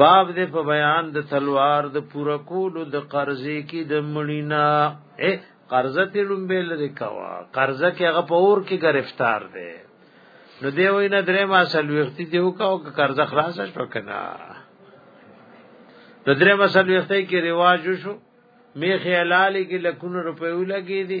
باب دې په بیان د تلوار د پورا کولو د قرضې کې د مړینا اے قرضه ته لومبه لري کوا قرضه کې هغه په اور کې گرفتار دی نو دی وینا درې ما سل وخت دی وکاو که قرضه خلاص شو کنه د درې ما سل وخت کې رواج شو میخه حلال کې لکونه روپیو لګې دي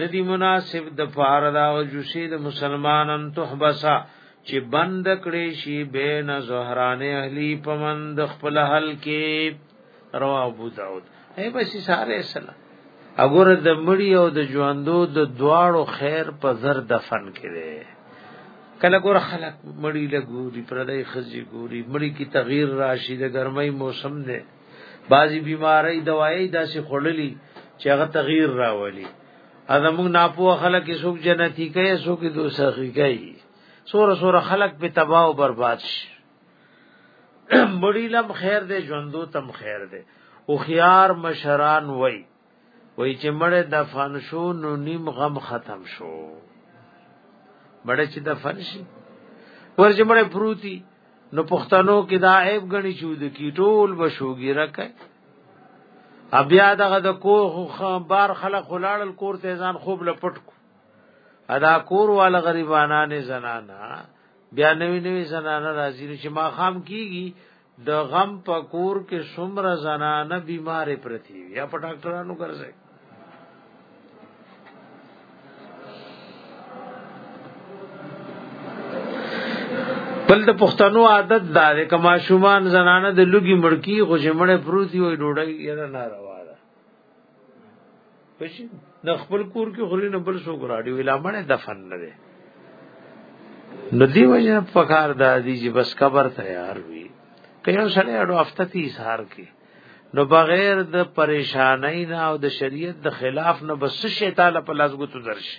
ندی مناسب د فار دا جوشي د مسلمانان تحبسا چې بند کړي شي بین زهران اهلی پمند خپل حل کې روا ابو داود اے بسی ساره سلام اګور د مړی او د ژوندو د دواړو خیر په زر دفن کړي کله ګور خلک مړی له ګوري پردای خزي ګوري مړی کی تغییر راشي د ګرمۍ موسم دی بعضی بیماری دوايي داسې خړللی چې هغه تغییر راولي اذا موږ ناپوه خلک څوک جنتی کوي څوک دوسخی کوي سور سور خلق په تباہ او برباد شي مړی لم خیر دې ژوندو تم خیر دې او خيار مشران وای وای چې مړ د فن شو نو نیم غم ختم شو مړ چې د فن شي ورځ مړ پروتي نو پښتنو کې دا عیب غني شو د کی ټول بشوګی راکه بیا دغه د کوه بار خلک خلاړل کور ته ځان خوب لپټ کو ادا کور وال غریبانانه زنانا بیا نوی نوی زنانا راځي چې ما خام کیږي د غم پکور کې څومره زنانه بیمارې پرتی یا په ډاکټرانو ګرځي بل د پښتنو عادت دا دی کما شومان زنانه د لګي مړکی غوجمړې پروتي وي ډوډۍ یې نه ناروا پښې نه خپل کور کې خوري نه بل سو ګراډي ویلا باندې دفن نه دي ندی وجه پکار د دې چې بس قبر تیار وي کيو سره اډو هفته تی سار کې نو بغیر د پریشانای نه او د شریعت د خلاف نه بس شیطان په لاس ګوتو درشي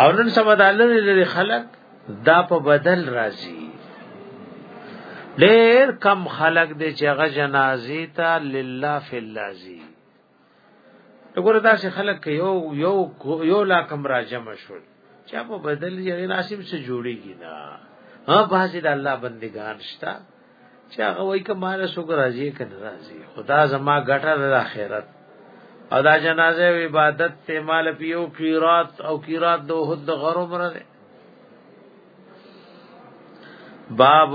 او نن سبا د لری لری خلق دا په بدل راځي ډېر کم خلق دې چې هغه جنازي ته لله فی اللذی وګوره دا چې خلق یو یو یو لا کم را جمع شول چا په بدل یې ناسب سره جوړیږي نه ها باسي د الله بندگان شته چې هغه وای کما له سوګ راځي کنه راځي خدا زما ګټه د اخرت او دا جنازه او عبادت ته مال پیو قیرات او قیرات دوه د غرو مره باب